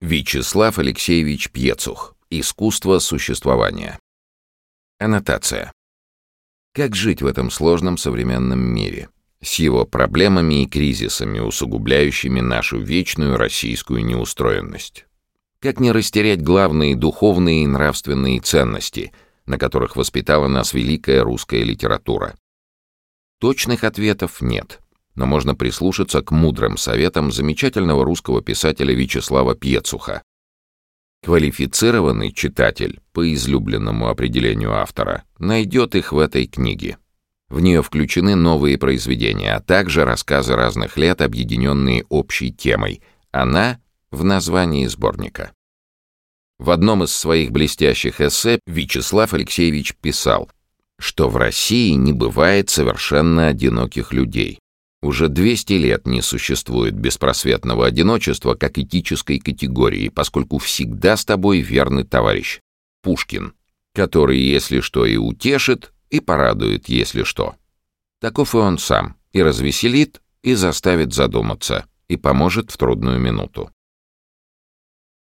Вячеслав Алексеевич Пьецух. Искусство существования. Аннотация. Как жить в этом сложном современном мире? С его проблемами и кризисами, усугубляющими нашу вечную российскую неустроенность. Как не растерять главные духовные и нравственные ценности, на которых воспитала нас великая русская литература? Точных ответов нет но можно прислушаться к мудрым советам замечательного русского писателя Вячеслава Пьецуха. Квалифицированный читатель, по излюбленному определению автора, найдет их в этой книге. В нее включены новые произведения, а также рассказы разных лет, объединенные общей темой. Она в названии сборника. В одном из своих блестящих эссе Вячеслав Алексеевич писал, что в России не бывает совершенно одиноких людей. Уже 200 лет не существует беспросветного одиночества как этической категории, поскольку всегда с тобой верный товарищ Пушкин, который, если что, и утешит, и порадует, если что. Таков и он сам, и развеселит, и заставит задуматься, и поможет в трудную минуту.